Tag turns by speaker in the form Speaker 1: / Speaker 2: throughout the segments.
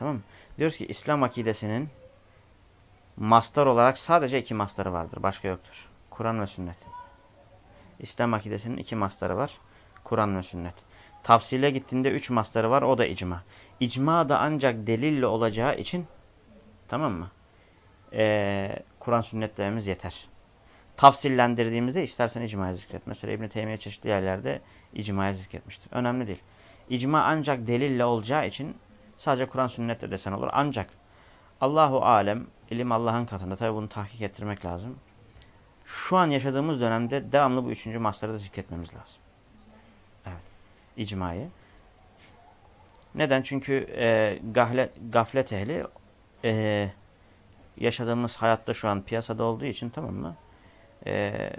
Speaker 1: Tamam mı? Diyoruz ki İslam akidesinin mastar olarak sadece iki mastarı vardır. Başka yoktur. Kur'an ve sünnet. İslam akidesinin iki mastarı var. Kur'an ve sünnet. Tafsile gittiğinde üç mastarı var. O da icma. İcma da ancak delille olacağı için tamam mı? Ee, Kur'an sünnetlerimiz yeter. Tafsillendirdiğimizde istersen icmaya zikret. Mesela İbn-i Teymiye çeşitli yerlerde icmaya zikretmiştir. Önemli değil. İcma ancak delille olacağı için sadece Kur'an sünnette desen olur. Ancak Allahu alem, ilim Allah'ın katında. Tabi bunu tahkik ettirmek lazım. Şu an yaşadığımız dönemde devamlı bu üçüncü masları da zikretmemiz lazım. Evet. İcmayı. Neden? Çünkü e, gaflet, gaflet ehli e, yaşadığımız hayatta şu an piyasada olduğu için tamam mı? E,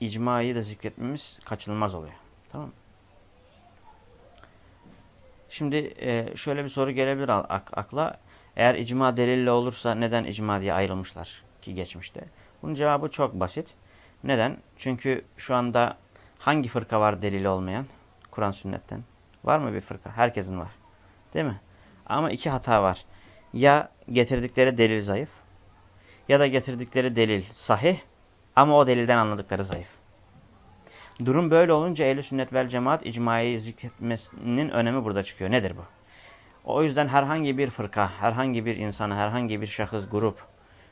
Speaker 1: icmayı da zikretmemiz kaçınılmaz oluyor. Tamam mı? Şimdi e, şöyle bir soru gelebilir ak akla. Eğer icma delille olursa neden icma diye ayrılmışlar ki geçmişte? Bunun cevabı çok basit. Neden? Çünkü şu anda hangi fırka var delili olmayan? Kur'an sünnetten. Var mı bir fırka? Herkesin var. Değil mi? Ama iki hata var. Ya getirdikleri delil zayıf ya da getirdikleri delil sahih ama o delilden anladıkları zayıf. Durum böyle olunca ehl sünnet vel cemaat icmayı zikretmesinin önemi burada çıkıyor. Nedir bu? O yüzden herhangi bir fırka, herhangi bir insanı, herhangi bir şahıs, grup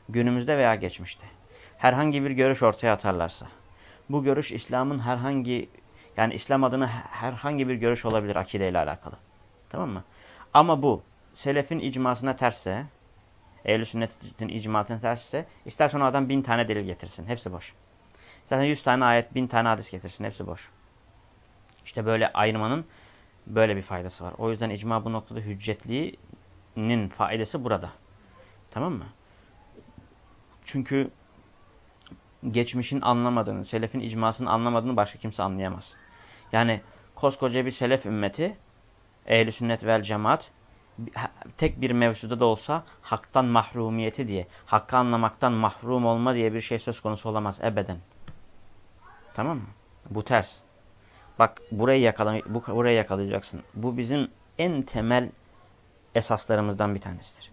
Speaker 1: günümüzde veya geçmişte herhangi bir görüş ortaya atarlarsa bu görüş İslam'ın herhangi yani İslam adına herhangi bir görüş olabilir akideyle alakalı. Tamam mı? Ama bu selefin icmasına tersse, ehl sünnetin icmasına tersse istersen o adam bin tane delil getirsin. Hepsi boş. Zaten yüz tane ayet, bin tane hadis getirsin. Hepsi boş. İşte böyle ayırmanın böyle bir faydası var. O yüzden icma bu noktada hüccetliğinin faydası burada. Tamam mı? Çünkü geçmişin anlamadığını, selefin icmasını anlamadığını başka kimse anlayamaz. Yani koskoca bir selef ümmeti, ehli sünnet vel cemaat, tek bir mevzuda da olsa haktan mahrumiyeti diye, hakkı anlamaktan mahrum olma diye bir şey söz konusu olamaz ebeden. Tamam mı? Bu ters. Bak burayı, yakala, bu, burayı yakalayacaksın. Bu bizim en temel esaslarımızdan bir tanesidir.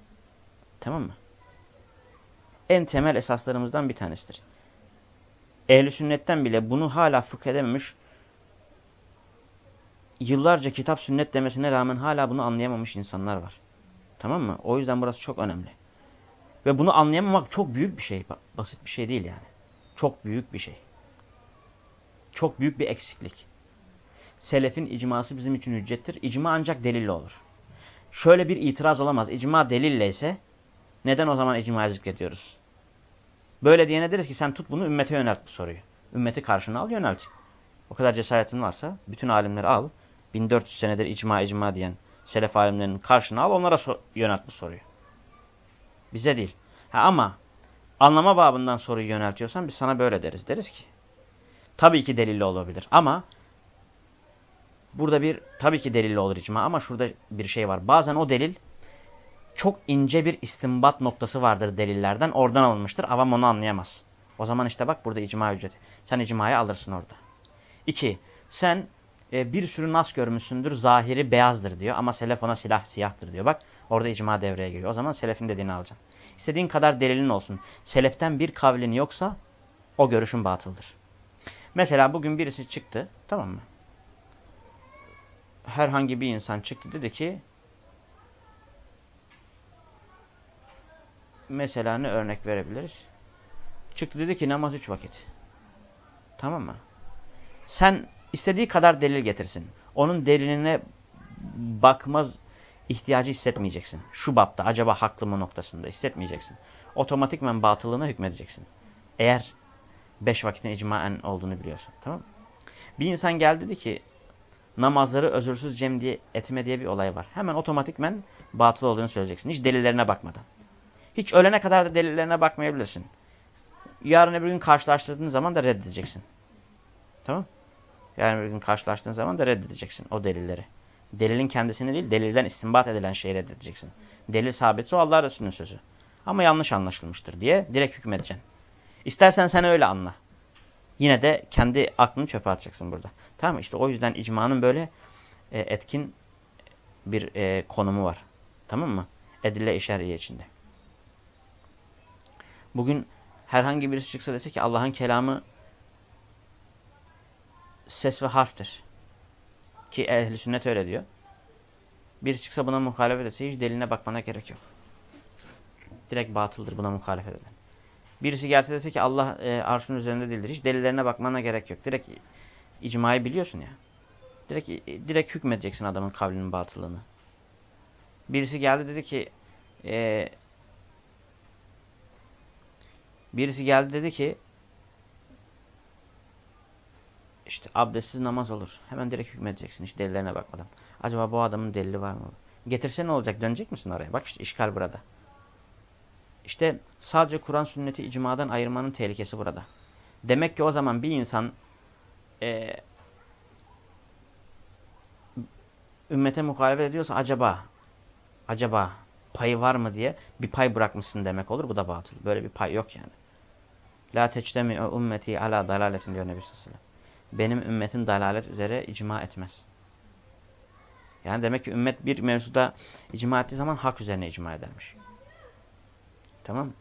Speaker 1: Tamam mı? En temel esaslarımızdan bir tanesidir. Ehli sünnetten bile bunu hala fıkh edememiş, yıllarca kitap sünnet demesine rağmen hala bunu anlayamamış insanlar var. Tamam mı? O yüzden burası çok önemli. Ve bunu anlayamamak çok büyük bir şey. Basit bir şey değil yani. Çok büyük bir şey. Çok büyük bir eksiklik. Selefin icması bizim için hüccettir. İcma ancak delille olur. Şöyle bir itiraz olamaz. İcma delille ise neden o zaman icma zikrediyoruz? Böyle diyene deriz ki sen tut bunu ümmete yönelt bu soruyu. Ümmeti karşına al yönelt. O kadar cesaretin varsa bütün alimleri al. 1400 senedir icma icma diyen selef alimlerinin karşına al onlara so yönelt bu soruyu. Bize değil. Ha, ama anlama babından soruyu yöneltiyorsan biz sana böyle deriz. Deriz ki tabii ki delilli olabilir ama burada bir tabii ki delilli olur icma ama şurada bir şey var. Bazen o delil çok ince bir istimbat noktası vardır delillerden. Oradan alınmıştır. Avam onu anlayamaz. O zaman işte bak burada icma ücreti. Sen icmayı alırsın orada. İki, sen e, bir sürü nas görmüşsündür. Zahiri beyazdır diyor ama selef ona silah siyahtır diyor. Bak orada icma devreye giriyor. O zaman selefin dediğini alacaksın. İstediğin kadar delilin olsun. Seleften bir kavlin yoksa o görüşün batıldır. Mesela bugün birisi çıktı. Tamam mı? Herhangi bir insan çıktı dedi ki mesela ne örnek verebiliriz? Çıktı dedi ki namaz üç vakit. Tamam mı? Sen istediği kadar delil getirsin. Onun deliline bakmaz ihtiyacı hissetmeyeceksin. Şu bapta acaba haklı mı noktasında hissetmeyeceksin. Otomatikmen batılığına hükmedeceksin. Eğer beş vakitin icmaen olduğunu biliyorsan. Tamam? Bir insan geldi dedi ki namazları özürsüz cem diye etme diye bir olay var. Hemen otomatikmen batıl olduğunu söyleyeceksin. Hiç delillerine bakmadan. Hiç ölene kadar da delillerine bakmayabilirsin. Yarın öbür gün karşılaştırdığın zaman da reddedeceksin. Tamam Yarın bir gün karşılaştığın zaman da reddedeceksin o delilleri. Delilin kendisini değil, delilden istinbat edilen şeyi reddedeceksin. Delil sabitse o Allah Resulü'nün sözü. Ama yanlış anlaşılmıştır diye direkt hükmedeceksin. İstersen sen öyle anla. Yine de kendi aklını çöpe atacaksın burada. Tamam? İşte o yüzden icmanın böyle e, etkin bir e, konumu var. Tamam mı? Edille-i şer'iye içinde. Bugün herhangi birisi çıksa dese ki Allah'ın kelamı ses ve harftir. Ki ehl sünnet öyle diyor. Bir çıksa buna muhalefet etse hiç deline bakmana gerek yok. Direkt batıldır buna muhalefet eden. Birisi gelse dese ki Allah e, arşın üzerinde değildir. Hiç delillerine bakmana gerek yok. Direkt icmayı biliyorsun ya. Direkt, direkt hükmedeceksin adamın kavlinin batıllığını. Birisi geldi dedi ki e, birisi geldi dedi ki işte abdestsiz namaz olur. Hemen direkt hükmedeceksin hiç delillerine bakmadan. Acaba bu adamın delili var mı? Getirse ne olacak? Dönecek misin oraya? Bak işte işgal burada. İşte sadece Kur'an sünneti icmadan ayırmanın tehlikesi burada. Demek ki o zaman bir insan e, ümmete muhalefet ediyorsa acaba acaba payı var mı diye bir pay bırakmışsın demek olur. Bu da batıl. Böyle bir pay yok yani. La teçtemi ümmeti ala dalaletin diyor Nebi Sallallahu Benim ümmetim dalalet üzere icma etmez. Yani demek ki ümmet bir mevzuda icma ettiği zaman hak üzerine icma edermiş. Tamam?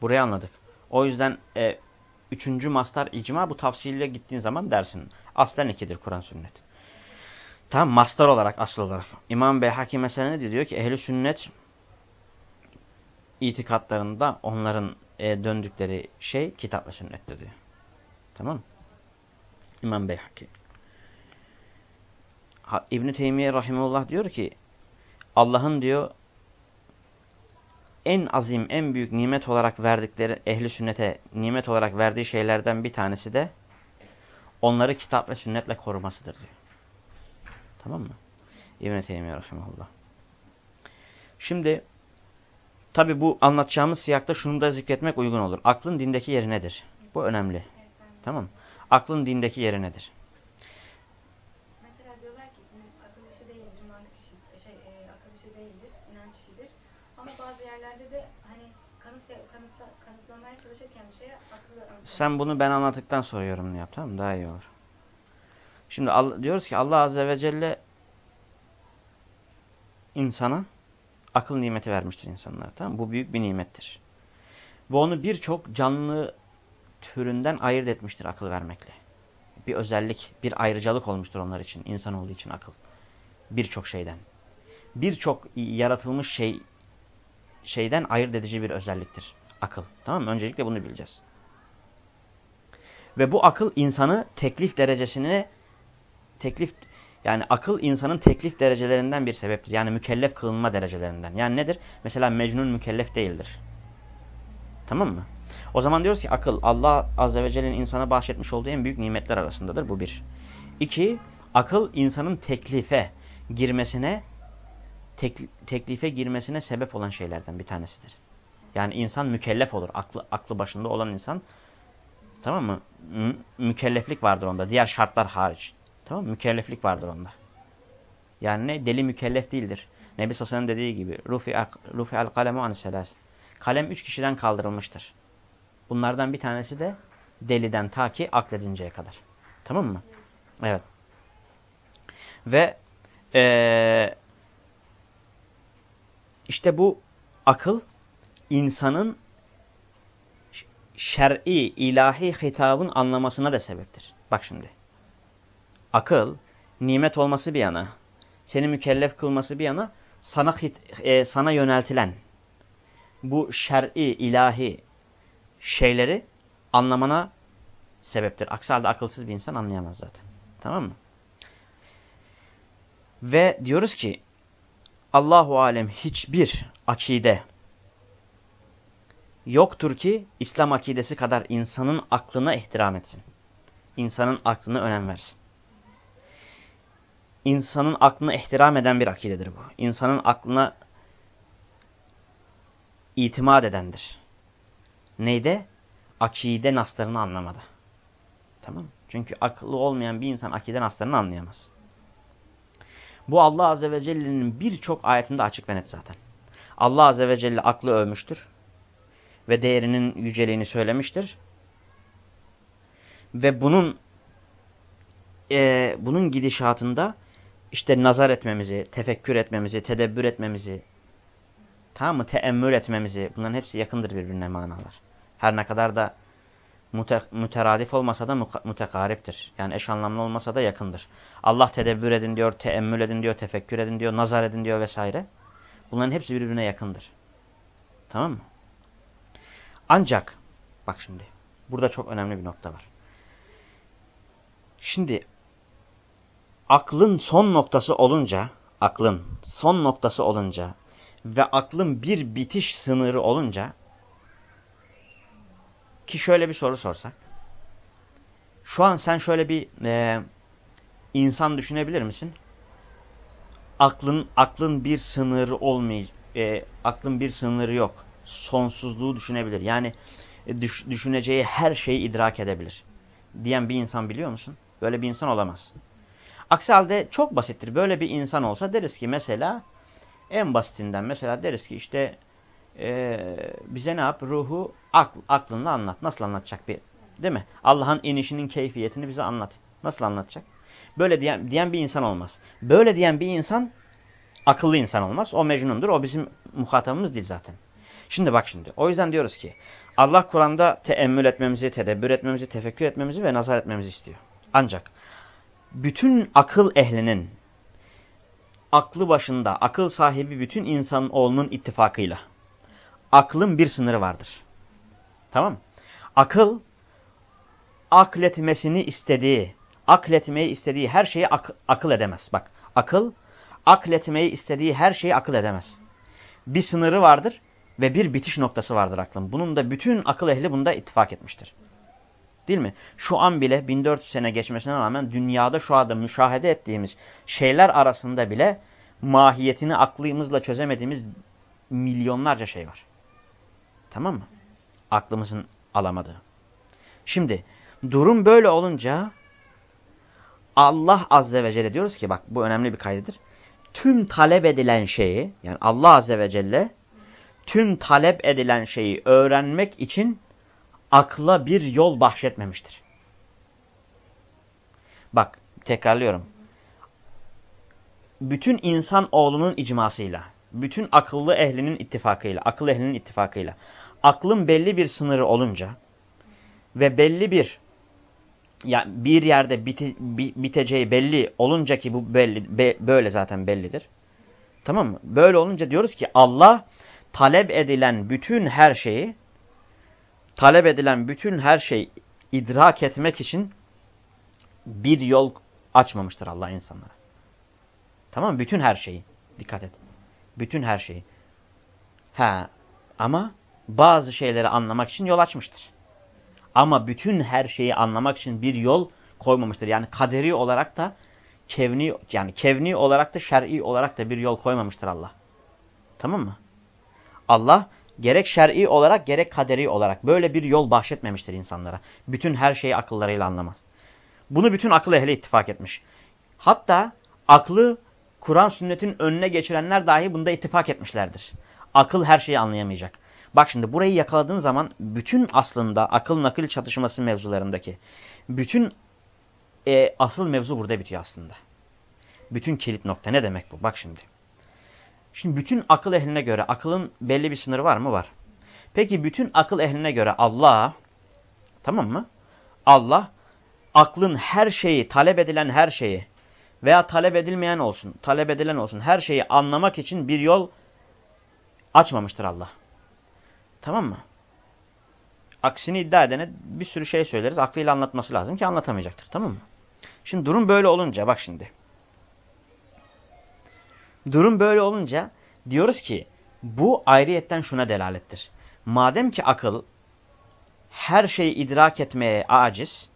Speaker 1: Burayı anladık. O yüzden e, üçüncü mastar icma bu tavsiyeyle gittiğin zaman dersin. Aslen ikidir Kur'an sünnet. Tamam mastar olarak asıl olarak. İmam Beyhaki mesela ne diyor? Ki ehli sünnet itikatlarında onların e, döndükleri şey kitap ve sünnettir diyor. Tamam? İmam Beyhaki. İbn-i Teymiye Rahimullah diyor ki Allah'ın diyor en azim, en büyük nimet olarak verdikleri ehli sünnete nimet olarak verdiği şeylerden bir tanesi de onları kitap ve sünnetle korumasıdır diyor. Tamam mı? İbn-i Teymiye Rahimullah. Şimdi tabi bu anlatacağımız siyakta şunu da zikretmek uygun olur. Aklın dindeki yeri nedir? Bu önemli. Tamam mı? Aklın dindeki yeri nedir? çalışırken bir şeye akıllı Sen bunu ben anlattıktan sonra yorumunu yap tamam mı? Daha iyi olur. Şimdi diyoruz ki Allah Azze ve Celle insana akıl nimeti vermiştir insanlara. Tamam mı? Bu büyük bir nimettir. Bu onu birçok canlı türünden ayırt etmiştir akıl vermekle. Bir özellik, bir ayrıcalık olmuştur onlar için. insan olduğu için akıl. Birçok şeyden. Birçok yaratılmış şey şeyden ayırt edici bir özelliktir. Akıl. Tamam mı? Öncelikle bunu bileceğiz. Ve bu akıl insanı teklif derecesine teklif yani akıl insanın teklif derecelerinden bir sebeptir. Yani mükellef kılınma derecelerinden. Yani nedir? Mesela Mecnun mükellef değildir. Tamam mı? O zaman diyoruz ki akıl Allah Azze ve Celle'nin insana bahşetmiş olduğu en büyük nimetler arasındadır. Bu bir. İki, akıl insanın teklife girmesine tek, teklife girmesine sebep olan şeylerden bir tanesidir. Yani insan mükellef olur. Aklı, aklı başında olan insan tamam mı? Mükelleflik vardır onda. Diğer şartlar hariç. Tamam mı? Mükelleflik vardır onda. Yani ne? Deli mükellef değildir. Nebi Sassan'ın dediği gibi Rufi al kalemu an selas. Kalem üç kişiden kaldırılmıştır. Bunlardan bir tanesi de deliden ta ki akledinceye kadar. Tamam mı? Evet. Ve ee, işte bu akıl insanın şer'i, ilahi hitabın anlamasına da sebeptir. Bak şimdi. Akıl, nimet olması bir yana, seni mükellef kılması bir yana, sana, e, sana yöneltilen bu şer'i, ilahi şeyleri anlamana sebeptir. Aksi halde akılsız bir insan anlayamaz zaten. Tamam mı? Ve diyoruz ki Allahu alem hiçbir akide yoktur ki İslam akidesi kadar insanın aklına ihtiram etsin. İnsanın aklına önem versin. İnsanın aklına ihtiram eden bir akidedir bu. İnsanın aklına itimat edendir. Neyde? Akide naslarını anlamada. Tamam Çünkü akıllı olmayan bir insan akide naslarını anlayamaz. Bu Allah Azze ve Celle'nin birçok ayetinde açık ve net zaten. Allah Azze ve Celle aklı övmüştür ve değerinin yüceliğini söylemiştir. Ve bunun e, bunun gidişatında işte nazar etmemizi, tefekkür etmemizi, tedebbür etmemizi, tamam mı? Teemmül etmemizi, bunların hepsi yakındır birbirine manalar. Her ne kadar da müte, müteradif olmasa da mütekariptir. Yani eş anlamlı olmasa da yakındır. Allah tedebbür edin diyor, teemmül edin diyor, tefekkür edin diyor, nazar edin diyor vesaire. Bunların hepsi birbirine yakındır. Tamam mı? Ancak, bak şimdi, burada çok önemli bir nokta var. Şimdi, aklın son noktası olunca, aklın son noktası olunca ve aklın bir bitiş sınırı olunca, ki şöyle bir soru sorsak. Şu an sen şöyle bir e, insan düşünebilir misin? Aklın aklın bir sınırı olmayacak. E, aklın bir sınırı yok. Sonsuzluğu düşünebilir. Yani e, düş, düşüneceği her şeyi idrak edebilir. Diyen bir insan biliyor musun? Böyle bir insan olamaz. Aksi halde çok basittir. Böyle bir insan olsa deriz ki mesela en basitinden mesela deriz ki işte e, bize ne yap? Ruhu akl, aklınla anlat. Nasıl anlatacak bir değil mi? Allah'ın inişinin keyfiyetini bize anlat. Nasıl anlatacak? Böyle diyen, diyen bir insan olmaz. Böyle diyen bir insan akıllı insan olmaz. O mecnundur. O bizim muhatabımız değil zaten. Şimdi bak şimdi. O yüzden diyoruz ki Allah Kur'an'da teemmül etmemizi, tedebbür etmemizi, tefekkür etmemizi ve nazar etmemizi istiyor. Ancak bütün akıl ehlinin aklı başında, akıl sahibi bütün insan oğlunun ittifakıyla aklın bir sınırı vardır. Tamam Akıl akletmesini istediği, akletmeyi istediği her şeyi ak akıl edemez. Bak akıl akletmeyi istediği her şeyi akıl edemez. Bir sınırı vardır ve bir bitiş noktası vardır aklın. Bunun da bütün akıl ehli bunda ittifak etmiştir. Değil mi? Şu an bile 1400 sene geçmesine rağmen dünyada şu anda müşahede ettiğimiz şeyler arasında bile mahiyetini aklımızla çözemediğimiz milyonlarca şey var. Tamam mı? Aklımızın alamadığı. Şimdi durum böyle olunca Allah Azze ve Celle diyoruz ki bak bu önemli bir kaydedir. Tüm talep edilen şeyi yani Allah Azze ve Celle tüm talep edilen şeyi öğrenmek için akla bir yol bahşetmemiştir. Bak tekrarlıyorum. Bütün insan oğlunun icmasıyla, bütün akıllı ehlinin ittifakıyla, akıl ehlinin ittifakıyla aklın belli bir sınırı olunca ve belli bir yani bir yerde bite, biteceği belli olunca ki bu belli be, böyle zaten bellidir. Tamam mı? Böyle olunca diyoruz ki Allah talep edilen bütün her şeyi talep edilen bütün her şeyi idrak etmek için bir yol açmamıştır Allah insanlara. Tamam mı? Bütün her şeyi. Dikkat et. Bütün her şeyi. Ha ama bazı şeyleri anlamak için yol açmıştır. Ama bütün her şeyi anlamak için bir yol koymamıştır. Yani kaderi olarak da kevni yani kevni olarak da şer'i olarak da bir yol koymamıştır Allah. Tamam mı? Allah gerek şer'i olarak gerek kaderi olarak böyle bir yol bahşetmemiştir insanlara. Bütün her şeyi akıllarıyla anlamaz. Bunu bütün akıl ehli ittifak etmiş. Hatta aklı Kur'an sünnetin önüne geçirenler dahi bunda ittifak etmişlerdir. Akıl her şeyi anlayamayacak. Bak şimdi burayı yakaladığın zaman bütün aslında akıl nakil çatışması mevzularındaki bütün e, asıl mevzu burada bitiyor aslında. Bütün kilit nokta ne demek bu? Bak şimdi. Şimdi bütün akıl ehline göre akılın belli bir sınırı var mı? Var. Peki bütün akıl ehline göre Allah tamam mı? Allah aklın her şeyi, talep edilen her şeyi veya talep edilmeyen olsun, talep edilen olsun her şeyi anlamak için bir yol açmamıştır Allah. Tamam mı? Aksini iddia edene bir sürü şey söyleriz. Aklıyla anlatması lazım ki anlatamayacaktır. Tamam mı? Şimdi durum böyle olunca bak şimdi. Durum böyle olunca diyoruz ki bu ayrıyetten şuna delalettir. Madem ki akıl her şeyi idrak etmeye aciz,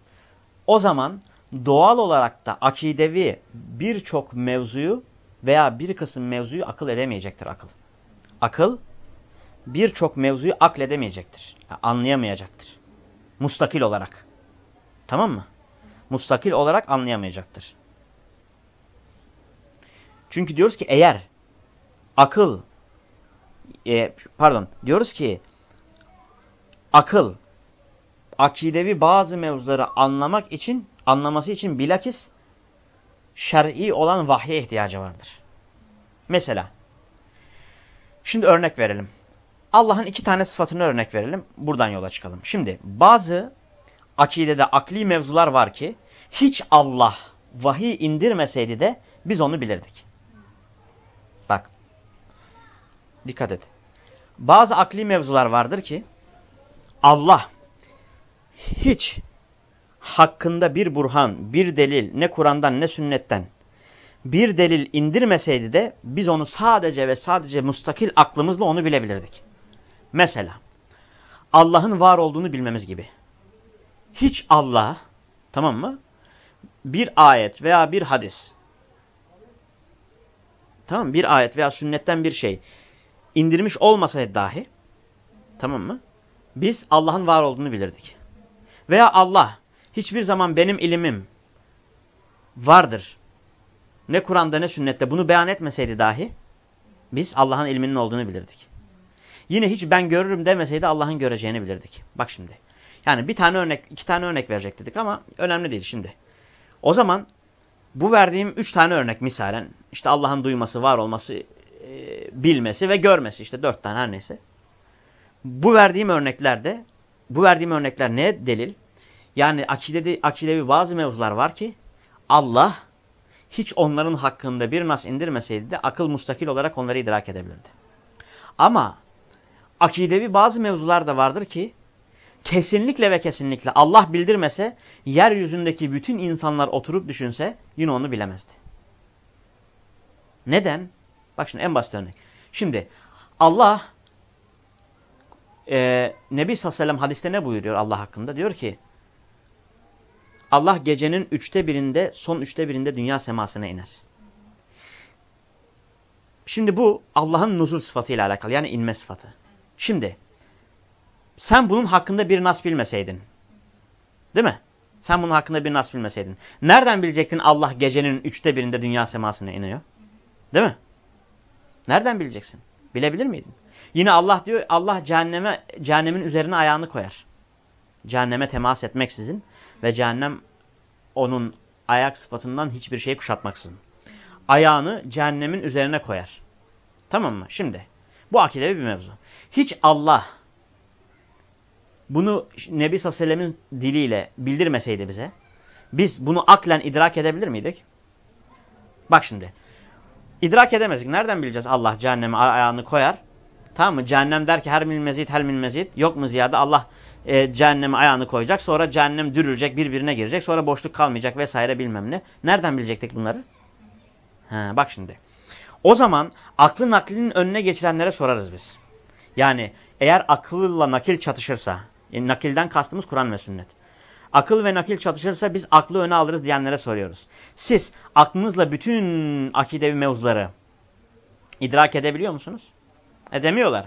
Speaker 1: o zaman doğal olarak da akidevi birçok mevzuyu veya bir kısım mevzuyu akıl edemeyecektir akıl. Akıl birçok mevzuyu akledemeyecektir. Yani anlayamayacaktır. Mustakil olarak. Tamam mı? Mustakil olarak anlayamayacaktır. Çünkü diyoruz ki eğer akıl e, pardon diyoruz ki akıl akidevi bazı mevzuları anlamak için anlaması için bilakis şer'i olan vahye ihtiyacı vardır. Mesela, şimdi örnek verelim. Allah'ın iki tane sıfatını örnek verelim. Buradan yola çıkalım. Şimdi bazı akidede akli mevzular var ki hiç Allah vahiy indirmeseydi de biz onu bilirdik. Bak. Dikkat et. Bazı akli mevzular vardır ki Allah hiç hakkında bir burhan, bir delil ne Kur'an'dan ne sünnetten bir delil indirmeseydi de biz onu sadece ve sadece mustakil aklımızla onu bilebilirdik. Mesela Allah'ın var olduğunu bilmemiz gibi. Hiç Allah tamam mı? Bir ayet veya bir hadis tamam bir ayet veya sünnetten bir şey indirmiş olmasaydı dahi tamam mı? Biz Allah'ın var olduğunu bilirdik. Veya Allah hiçbir zaman benim ilimim vardır. Ne Kur'an'da ne sünnette bunu beyan etmeseydi dahi biz Allah'ın ilminin olduğunu bilirdik. Yine hiç ben görürüm demeseydi Allah'ın göreceğini bilirdik. Bak şimdi. Yani bir tane örnek, iki tane örnek verecek dedik ama önemli değil şimdi. O zaman bu verdiğim üç tane örnek misalen işte Allah'ın duyması, var olması, e, bilmesi ve görmesi işte dört tane her neyse. Bu verdiğim örneklerde bu verdiğim örnekler ne delil? Yani akidede, akidevi bazı mevzular var ki Allah hiç onların hakkında bir nas indirmeseydi de akıl mustakil olarak onları idrak edebilirdi. Ama akidevi bazı mevzular da vardır ki kesinlikle ve kesinlikle Allah bildirmese yeryüzündeki bütün insanlar oturup düşünse yine onu bilemezdi. Neden? Bak şimdi en basit örnek. Şimdi Allah e, Nebi sallallahu aleyhi ve sellem hadiste ne buyuruyor Allah hakkında? Diyor ki Allah gecenin üçte birinde son üçte birinde dünya semasına iner. Şimdi bu Allah'ın nuzul sıfatıyla alakalı yani inme sıfatı. Şimdi sen bunun hakkında bir nas bilmeseydin. Değil mi? Sen bunun hakkında bir nas bilmeseydin. Nereden bilecektin Allah gecenin üçte birinde dünya semasına iniyor? Değil mi? Nereden bileceksin? Bilebilir miydin? Yine Allah diyor Allah cehenneme cehennemin üzerine ayağını koyar. Cehenneme temas etmeksizin ve cehennem onun ayak sıfatından hiçbir şey kuşatmaksızın. Ayağını cehennemin üzerine koyar. Tamam mı? Şimdi bu akidevi bir mevzu. Hiç Allah bunu Nebi Sallallahu diliyle bildirmeseydi bize, biz bunu aklen idrak edebilir miydik? Bak şimdi. İdrak edemezdik. Nereden bileceğiz Allah cehenneme ayağını koyar? Tamam mı? Cehennem der ki her min mezid her min mezid. Yok mu ziyade Allah e, cehenneme ayağını koyacak. Sonra cehennem dürülecek birbirine girecek. Sonra boşluk kalmayacak vesaire bilmem ne. Nereden bilecektik bunları? Ha, bak şimdi. O zaman aklı naklinin önüne geçirenlere sorarız biz. Yani eğer akılla nakil çatışırsa, yani nakilden kastımız Kur'an ve sünnet. Akıl ve nakil çatışırsa biz aklı öne alırız diyenlere soruyoruz. Siz aklınızla bütün akidevi mevzuları idrak edebiliyor musunuz? Edemiyorlar.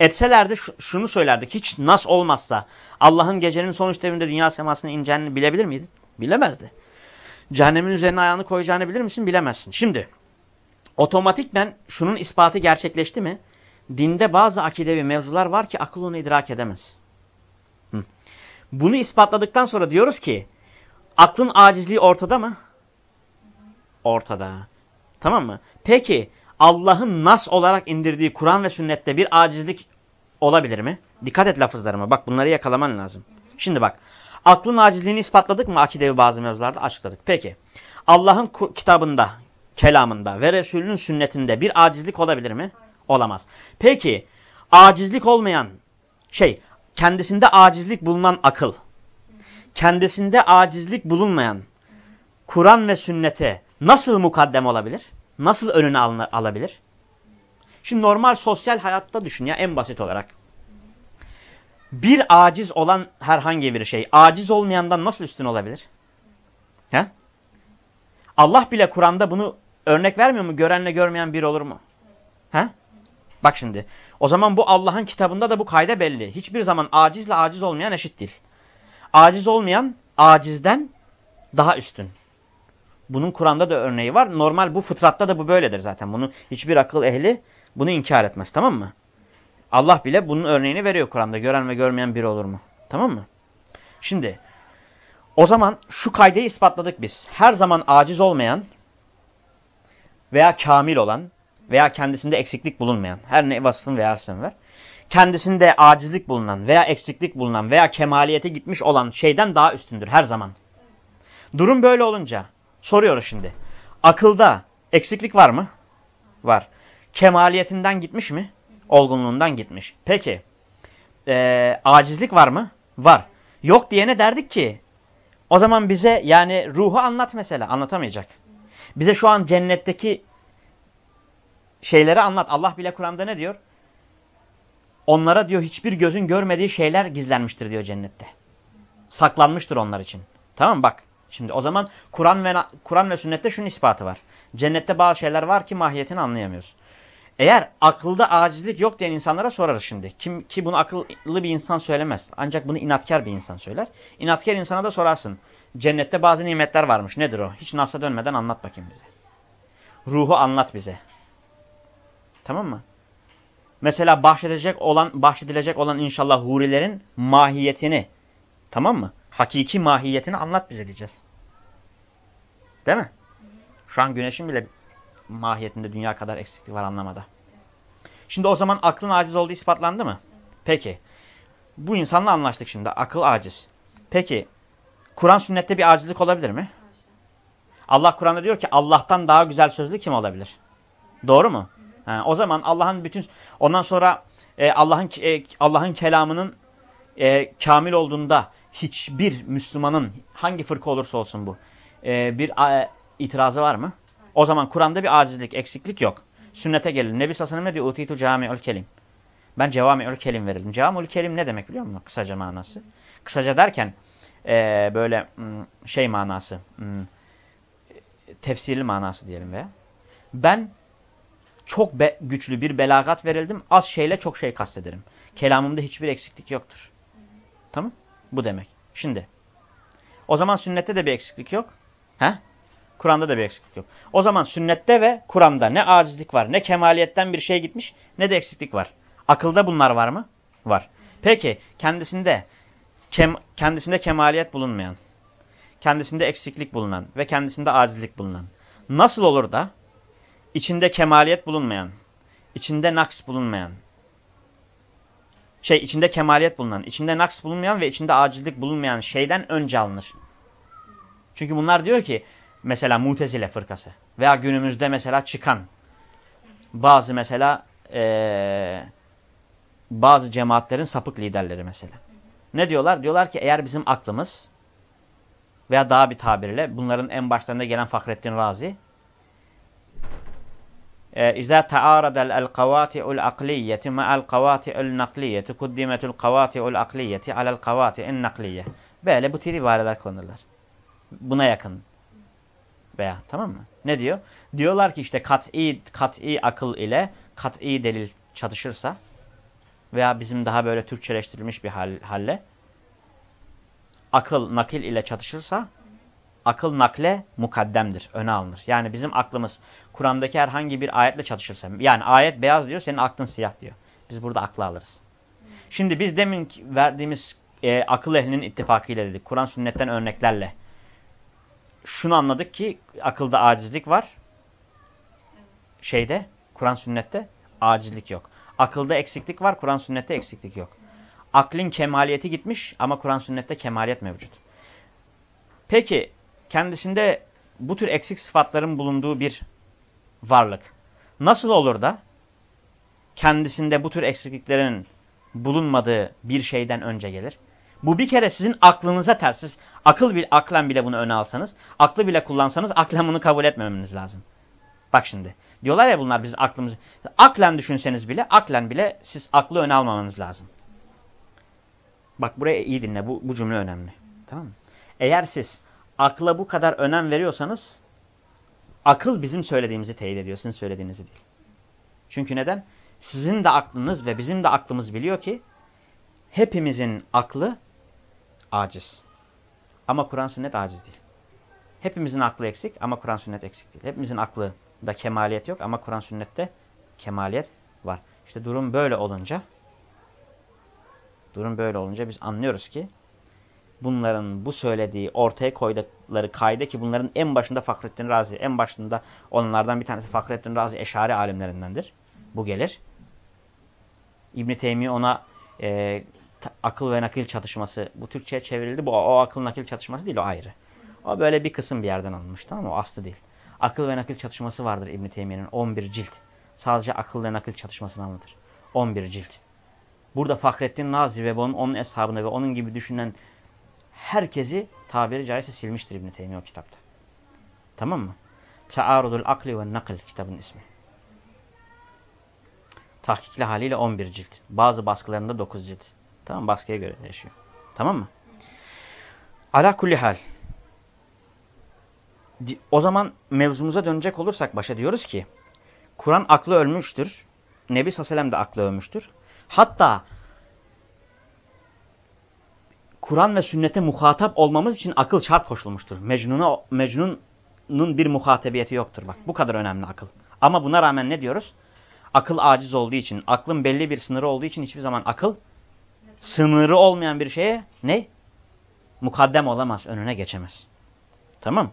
Speaker 1: Etselerdi şunu söylerdik. Hiç nas olmazsa Allah'ın gecenin son üçte dünya semasına ineceğini bilebilir miydin? Bilemezdi. Cehennemin üzerine ayağını koyacağını bilir misin? Bilemezsin. Şimdi otomatikmen şunun ispatı gerçekleşti mi? Dinde bazı akidevi mevzular var ki akıl onu idrak edemez. Hı. Bunu ispatladıktan sonra diyoruz ki aklın acizliği ortada mı? Ortada. Tamam mı? Peki Allah'ın nas olarak indirdiği Kur'an ve sünnette bir acizlik olabilir mi? Dikkat et lafızlarıma. Bak bunları yakalaman lazım. Şimdi bak. Aklın acizliğini ispatladık mı? Akidevi bazı mevzularda açıkladık. Peki. Allah'ın kitabında, kelamında ve Resulünün sünnetinde bir acizlik olabilir mi? Olamaz. Peki. Acizlik olmayan şey, kendisinde acizlik bulunan akıl, kendisinde acizlik bulunmayan Kur'an ve sünnete nasıl mukaddem olabilir? Nasıl önüne alabilir? Şimdi normal sosyal hayatta düşün ya en basit olarak. Bir aciz olan herhangi bir şey, aciz olmayandan nasıl üstün olabilir? He? Allah bile Kur'an'da bunu örnek vermiyor mu? Görenle görmeyen bir olur mu? He? Bak şimdi. O zaman bu Allah'ın kitabında da bu kayda belli. Hiçbir zaman acizle aciz olmayan eşit değil. Aciz olmayan acizden daha üstün. Bunun Kur'an'da da örneği var. Normal bu fıtratta da bu böyledir zaten. Bunu hiçbir akıl ehli bunu inkar etmez. Tamam mı? Allah bile bunun örneğini veriyor Kur'an'da. Gören ve görmeyen biri olur mu? Tamam mı? Şimdi o zaman şu kaydeyi ispatladık biz. Her zaman aciz olmayan veya kamil olan veya kendisinde eksiklik bulunmayan her ne vasfın veya ver. Kendisinde acizlik bulunan veya eksiklik bulunan veya kemaliyete gitmiş olan şeyden daha üstündür her zaman. Durum böyle olunca soruyoruz şimdi. Akılda eksiklik var mı? Var. Kemaliyetinden gitmiş mi? Olgunluğundan gitmiş. Peki e, acizlik var mı? Var. Yok diyene derdik ki o zaman bize yani ruhu anlat mesela. Anlatamayacak. Bize şu an cennetteki şeyleri anlat. Allah bile Kur'an'da ne diyor? Onlara diyor hiçbir gözün görmediği şeyler gizlenmiştir diyor cennette. Saklanmıştır onlar için. Tamam mı? Bak. Şimdi o zaman Kur'an ve Kur'an ve sünnette şunun ispatı var. Cennette bazı şeyler var ki mahiyetini anlayamıyoruz. Eğer akılda acizlik yok diyen insanlara sorarız şimdi. Kim ki bunu akıllı bir insan söylemez. Ancak bunu inatkar bir insan söyler. İnatkar insana da sorarsın. Cennette bazı nimetler varmış. Nedir o? Hiç Nas'a dönmeden anlat bakayım bize. Ruhu anlat bize. Tamam mı? Mesela bahşedilecek olan bahşedilecek olan inşallah hurilerin mahiyetini tamam mı? Hakiki mahiyetini anlat bize diyeceğiz. Değil mi? Şu an güneşin bile mahiyetinde dünya kadar eksiklik var anlamada. Şimdi o zaman aklın aciz olduğu ispatlandı mı? Peki. Bu insanla anlaştık şimdi. Akıl aciz. Peki. Kur'an sünnette bir acizlik olabilir mi? Allah Kur'an'da diyor ki Allah'tan daha güzel sözlü kim olabilir? Doğru mu? Ha, o zaman Allah'ın bütün ondan sonra e, Allah'ın e, Allah'ın kelamının e, kamil olduğunda hiçbir Müslümanın hangi fırka olursa olsun bu e, bir e, itirazı var mı? O zaman Kur'an'da bir acizlik, eksiklik yok. Sünnete gelin. Nebi Sallallahu ve diyor? Utitu cami'ül kelim. Ben cevami'ül kelim verildim. Cevami'ül kelim ne demek biliyor musun? Kısaca manası. Kısaca derken e, böyle şey manası, tefsirli manası diyelim veya. Ben çok güçlü bir belagat verildim. Az şeyle çok şey kastederim. Kelamımda hiçbir eksiklik yoktur. Tamam? Bu demek. Şimdi. O zaman sünnette de bir eksiklik yok. He? Kur'an'da da bir eksiklik yok. O zaman sünnette ve Kur'an'da ne acizlik var, ne kemaliyetten bir şey gitmiş, ne de eksiklik var. Akılda bunlar var mı? Var. Peki kendisinde kem, kendisinde kemaliyet bulunmayan, kendisinde eksiklik bulunan ve kendisinde acizlik bulunan nasıl olur da içinde kemaliyet bulunmayan, içinde naks bulunmayan, şey içinde kemaliyet bulunan, içinde naks bulunmayan ve içinde acizlik bulunmayan şeyden önce alınır. Çünkü bunlar diyor ki mesela mutezile fırkası veya günümüzde mesela çıkan bazı mesela ee, bazı cemaatlerin sapık liderleri mesela. Ne diyorlar? Diyorlar ki eğer bizim aklımız veya daha bir tabirle bunların en başlarında gelen Fahrettin Razi İzâ ta'âradel kavâti'ul akliyeti ma'al kavâti'ul nakliyeti kuddimetul kavâti'ul akliyeti alel kavâti'in nakliye. Böyle bu tür ibareler kullanırlar. Buna yakın. Veya tamam mı? Ne diyor? Diyorlar ki işte kat'i kat'i akıl ile kat'i delil çatışırsa veya bizim daha böyle Türkçeleştirilmiş bir hal, halle akıl nakil ile çatışırsa akıl nakle mukaddemdir, öne alınır. Yani bizim aklımız Kur'an'daki herhangi bir ayetle çatışırsa, yani ayet beyaz diyor, senin aklın siyah diyor. Biz burada aklı alırız. Şimdi biz demin verdiğimiz e, akıl ehlinin ittifakıyla dedik, Kur'an sünnetten örneklerle. Şunu anladık ki akılda acizlik var. Şeyde, Kur'an sünnette acizlik yok. Akılda eksiklik var, Kur'an sünnette eksiklik yok. Aklın kemaliyeti gitmiş ama Kur'an sünnette kemaliyet mevcut. Peki kendisinde bu tür eksik sıfatların bulunduğu bir varlık nasıl olur da kendisinde bu tür eksikliklerin bulunmadığı bir şeyden önce gelir? Bu bir kere sizin aklınıza ters. Siz akıl bile, aklen bile bunu öne alsanız, aklı bile kullansanız aklen bunu kabul etmemeniz lazım. Bak şimdi. Diyorlar ya bunlar biz aklımızı... Aklen düşünseniz bile, aklen bile siz aklı öne almamanız lazım. Bak buraya iyi dinle. Bu, bu cümle önemli. Tamam mı? Eğer siz akla bu kadar önem veriyorsanız akıl bizim söylediğimizi teyit ediyor. Sizin söylediğinizi değil. Çünkü neden? Sizin de aklınız ve bizim de aklımız biliyor ki hepimizin aklı aciz. Ama Kur'an sünnet aciz değil. Hepimizin aklı eksik ama Kur'an sünnet eksik değil. Hepimizin aklı da kemaliyet yok ama Kur'an sünnette kemaliyet var. İşte durum böyle olunca durum böyle olunca biz anlıyoruz ki bunların bu söylediği ortaya koydukları kaide ki bunların en başında Fahrettin Razi, en başında onlardan bir tanesi Fahrettin Razi eşari alimlerindendir. Bu gelir. İbn Teymi ona e, akıl ve nakil çatışması bu Türkçe'ye çevrildi. Bu o, akıl nakil çatışması değil o ayrı. O böyle bir kısım bir yerden alınmış tamam mı? O aslı değil. Akıl ve nakil çatışması vardır İbn Teymiye'nin 11 cilt. Sadece akıl ve nakil çatışmasını anlatır. 11 cilt. Burada Fahrettin Nazi ve onun, onun eshabını ve onun gibi düşünen herkesi tabiri caizse silmiştir İbn Teymiye o kitapta. Tamam mı? Taarudul akli ve nakil kitabın ismi. Tahkikli haliyle 11 cilt. Bazı baskılarında 9 cilt. Tamam baskıya göre yaşıyor. Tamam mı? Ala kulli hal. O zaman mevzumuza dönecek olursak başa diyoruz ki Kur'an aklı ölmüştür. Nebi Sallallahu de aklı ölmüştür. Hatta Kur'an ve sünnete muhatap olmamız için akıl şart koşulmuştur. Mecnun'a Mecnun'un bir muhatabiyeti yoktur. Bak bu kadar önemli akıl. Ama buna rağmen ne diyoruz? Akıl aciz olduğu için, aklın belli bir sınırı olduğu için hiçbir zaman akıl sınırı olmayan bir şeye ne? Mukaddem olamaz, önüne geçemez. Tamam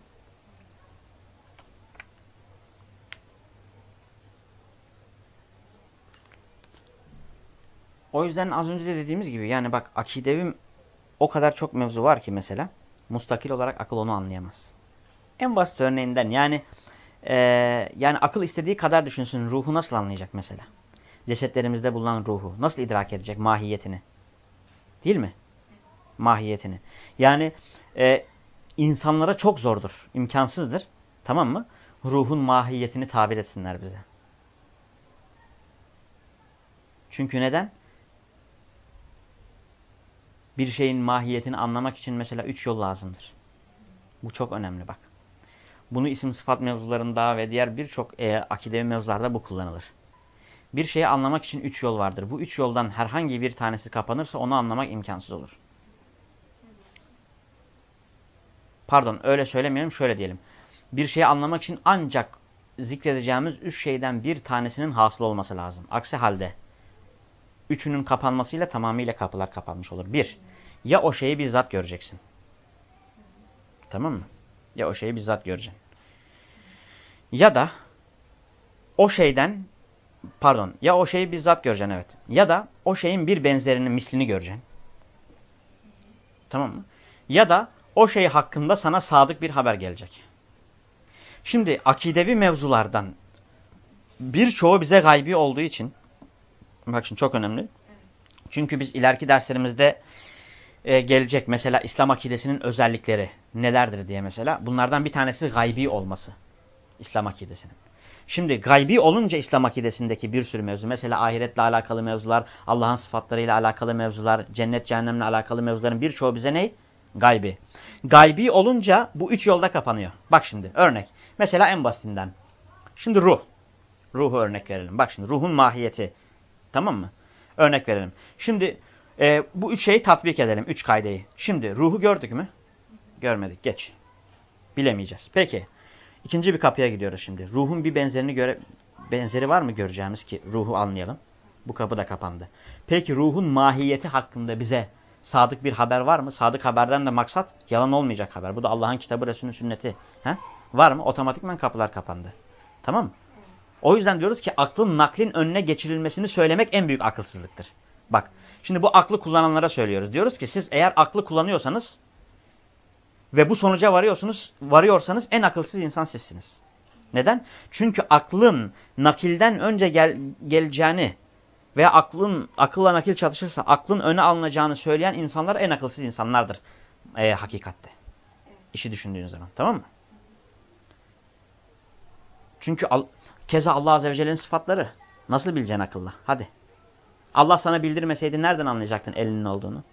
Speaker 1: O yüzden az önce de dediğimiz gibi yani bak akidevi o kadar çok mevzu var ki mesela mustakil olarak akıl onu anlayamaz. En basit örneğinden yani e, yani akıl istediği kadar düşünsün ruhu nasıl anlayacak mesela? Cesetlerimizde bulunan ruhu nasıl idrak edecek mahiyetini? Değil mi? Mahiyetini. Yani e, insanlara çok zordur, imkansızdır. Tamam mı? Ruhun mahiyetini tabir etsinler bize. Çünkü neden? Bir şeyin mahiyetini anlamak için mesela üç yol lazımdır. Bu çok önemli bak. Bunu isim sıfat mevzularında ve diğer birçok e, akidevi mevzularda bu kullanılır. Bir şeyi anlamak için üç yol vardır. Bu üç yoldan herhangi bir tanesi kapanırsa onu anlamak imkansız olur. Pardon öyle söylemeyelim şöyle diyelim. Bir şeyi anlamak için ancak zikredeceğimiz üç şeyden bir tanesinin hasıl olması lazım. Aksi halde üçünün kapanmasıyla tamamıyla kapılar kapanmış olur. Bir, ya o şeyi bizzat göreceksin. Tamam mı? Ya o şeyi bizzat göreceksin. Ya da o şeyden pardon ya o şeyi bizzat göreceksin evet. Ya da o şeyin bir benzerini mislini göreceksin. Tamam mı? Ya da o şey hakkında sana sadık bir haber gelecek. Şimdi akidevi mevzulardan birçoğu bize gaybi olduğu için Bak şimdi çok önemli. Çünkü biz ileriki derslerimizde e, gelecek mesela İslam akidesinin özellikleri nelerdir diye mesela. Bunlardan bir tanesi gaybi olması. İslam akidesinin. Şimdi gaybi olunca İslam akidesindeki bir sürü mevzu. Mesela ahiretle alakalı mevzular, Allah'ın sıfatlarıyla alakalı mevzular, cennet cehennemle alakalı mevzuların birçoğu bize ne? Gaybi. Gaybi olunca bu üç yolda kapanıyor. Bak şimdi örnek. Mesela en basitinden. Şimdi ruh. Ruhu örnek verelim. Bak şimdi ruhun mahiyeti. Tamam mı? Örnek verelim. Şimdi e, bu üç şeyi tatbik edelim. Üç kaydeyi. Şimdi ruhu gördük mü? Görmedik. Geç. Bilemeyeceğiz. Peki. İkinci bir kapıya gidiyoruz şimdi. Ruhun bir benzerini göre benzeri var mı göreceğimiz ki ruhu anlayalım. Bu kapı da kapandı. Peki ruhun mahiyeti hakkında bize sadık bir haber var mı? Sadık haberden de maksat yalan olmayacak haber. Bu da Allah'ın kitabı, Resulünün sünneti. He? Var mı? Otomatikman kapılar kapandı. Tamam mı? O yüzden diyoruz ki aklın naklin önüne geçirilmesini söylemek en büyük akılsızlıktır. Bak şimdi bu aklı kullananlara söylüyoruz. Diyoruz ki siz eğer aklı kullanıyorsanız ve bu sonuca varıyorsunuz, varıyorsanız en akılsız insan sizsiniz. Neden? Çünkü aklın nakilden önce gel, geleceğini veya aklın akılla nakil çatışırsa aklın öne alınacağını söyleyen insanlar en akılsız insanlardır e, hakikatte. İşi düşündüğünüz zaman. Tamam mı? Çünkü Keza Allah Azze ve Celle'nin sıfatları. Nasıl bileceksin akılla? Hadi. Allah sana bildirmeseydi nereden anlayacaktın elinin olduğunu?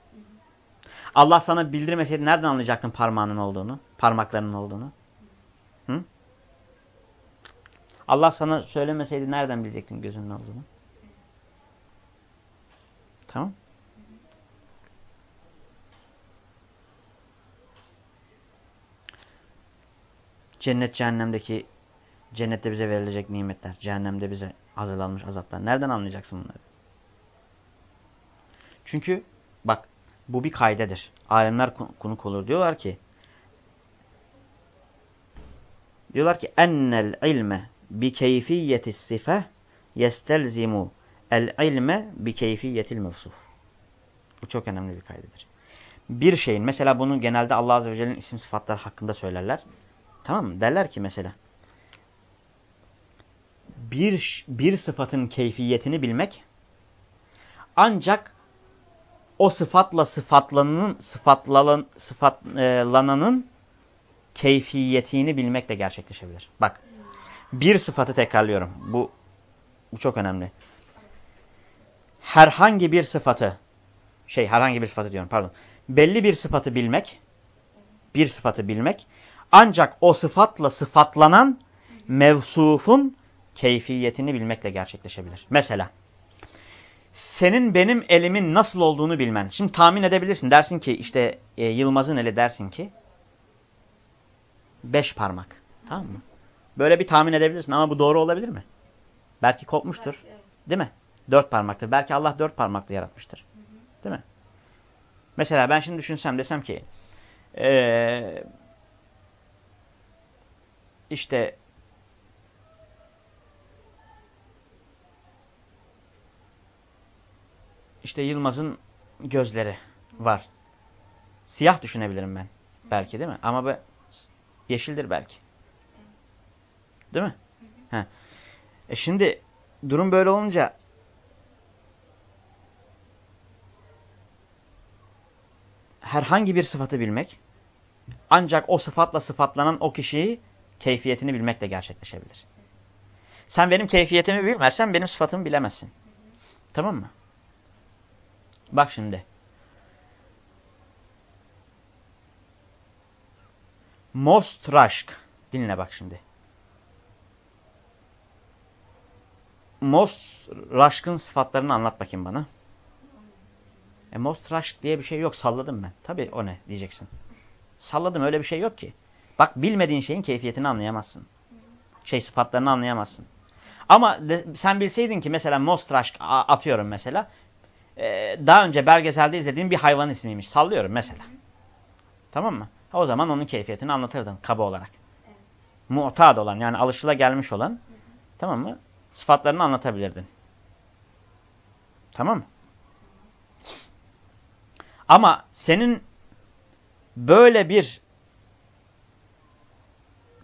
Speaker 1: Allah sana bildirmeseydi nereden anlayacaktın parmağının olduğunu? Parmaklarının olduğunu? Hı? Allah sana söylemeseydi nereden bilecektin gözünün olduğunu? Tamam. Cennet cehennemdeki Cennette bize verilecek nimetler, cehennemde bize hazırlanmış azaplar. Nereden anlayacaksın bunları? Çünkü bak Bu bir kaydedir. Alimler konuk olur. Diyorlar ki diyorlar ki ennel ilme bi keyfiyeti sife yestelzimu el ilme bi keyfiyetil mevsuf. Bu çok önemli bir kaydedir. Bir şeyin mesela bunu genelde Allah Azze ve Celle'nin isim sıfatları hakkında söylerler. Tamam mı? Derler ki mesela bir, bir sıfatın keyfiyetini bilmek ancak o sıfatla sıfatlananın sıfatlanan, sıfatlananın keyfiyetini bilmekle gerçekleşebilir. Bak bir sıfatı tekrarlıyorum. Bu, bu çok önemli. Herhangi bir sıfatı şey herhangi bir sıfatı diyorum pardon. Belli bir sıfatı bilmek bir sıfatı bilmek ancak o sıfatla sıfatlanan mevsufun keyfiyetini bilmekle gerçekleşebilir. Mesela senin benim elimin nasıl olduğunu bilmen. Şimdi tahmin edebilirsin. Dersin ki işte e, Yılmaz'ın eli dersin ki beş parmak. Tamam mı? Böyle bir tahmin edebilirsin ama bu doğru olabilir mi? Belki kopmuştur. Değil mi? Dört parmaktır. Belki Allah dört parmaklı yaratmıştır. Değil mi? Mesela ben şimdi düşünsem desem ki ee, işte işte Yılmaz'ın gözleri var. Siyah düşünebilirim ben. Belki değil mi? Ama bu yeşildir belki. Değil mi? Hı. E şimdi durum böyle olunca herhangi bir sıfatı bilmek ancak o sıfatla sıfatlanan o kişiyi keyfiyetini bilmekle gerçekleşebilir. Sen benim keyfiyetimi bilmezsen benim sıfatımı bilemezsin. Tamam mı? Bak şimdi. Most Raşk. Dinle bak şimdi. Most Raşk'ın sıfatlarını anlat bakayım bana. E most Raşk diye bir şey yok. Salladım ben. Tabii o ne diyeceksin. Salladım öyle bir şey yok ki. Bak bilmediğin şeyin keyfiyetini anlayamazsın. Şey sıfatlarını anlayamazsın. Ama de, sen bilseydin ki mesela most Raşk atıyorum mesela. E, daha önce belgeselde izlediğin bir hayvan ismiymiş. Sallıyorum mesela. Tamam mı? O zaman onun keyfiyetini anlatırdın kaba olarak. Evet. Mu'tad olan yani alışıla gelmiş olan. Hı hı. Tamam mı? Sıfatlarını anlatabilirdin. Tamam mı? Ama senin böyle bir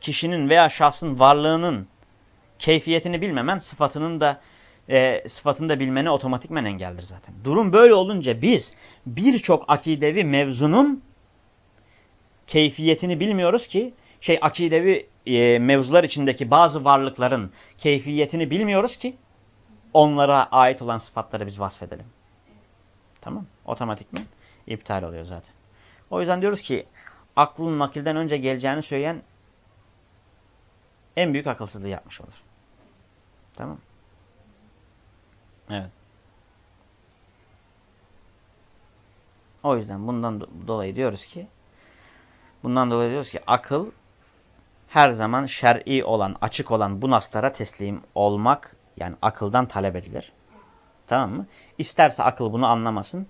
Speaker 1: kişinin veya şahsın varlığının keyfiyetini bilmemen sıfatının da e, sıfatını da bilmeni otomatikmen engeldir zaten. Durum böyle olunca biz birçok akidevi mevzunun keyfiyetini bilmiyoruz ki şey akidevi e, mevzular içindeki bazı varlıkların keyfiyetini bilmiyoruz ki onlara ait olan sıfatları biz vasfedelim. Tamam Otomatikmen iptal oluyor zaten. O yüzden diyoruz ki aklın nakilden önce geleceğini söyleyen en büyük akılsızlığı yapmış olur. Tamam Evet. O yüzden bundan dolayı diyoruz ki bundan dolayı diyoruz ki akıl her zaman şer'i olan, açık olan bu naslara teslim olmak yani akıldan talep edilir. Tamam mı? İsterse akıl bunu anlamasın,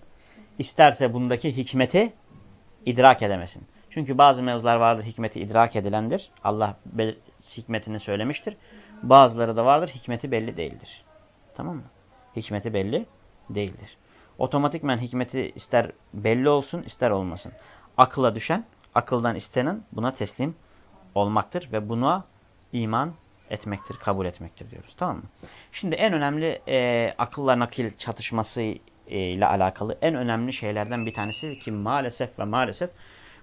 Speaker 1: isterse bundaki hikmeti idrak edemesin. Çünkü bazı mevzular vardır hikmeti idrak edilendir. Allah hikmetini söylemiştir. Bazıları da vardır hikmeti belli değildir. Tamam mı? Hikmeti belli değildir. Otomatikmen hikmeti ister belli olsun ister olmasın. Akıla düşen, akıldan istenen buna teslim olmaktır ve buna iman etmektir, kabul etmektir diyoruz. Tamam mı? Şimdi en önemli e, akılla nakil çatışması e, ile alakalı en önemli şeylerden bir tanesi ki maalesef ve maalesef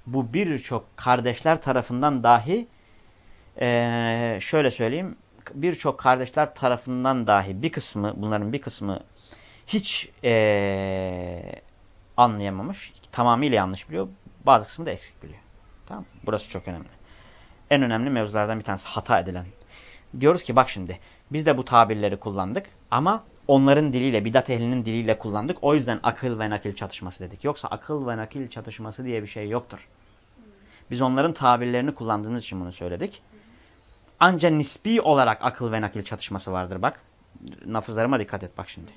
Speaker 1: bu birçok kardeşler tarafından dahi e, şöyle söyleyeyim birçok kardeşler tarafından dahi bir kısmı bunların bir kısmı hiç e, anlayamamış. Tamamıyla yanlış biliyor. Bazı kısmı da eksik biliyor. Tamam Burası çok önemli. En önemli mevzulardan bir tanesi hata edilen. Diyoruz ki bak şimdi biz de bu tabirleri kullandık ama onların diliyle, bidat ehlinin diliyle kullandık. O yüzden akıl ve nakil çatışması dedik. Yoksa akıl ve nakil çatışması diye bir şey yoktur. Biz onların tabirlerini kullandığımız için bunu söyledik. Ancak nispi olarak akıl ve nakil çatışması vardır bak. Nafızlarıma dikkat et bak şimdi.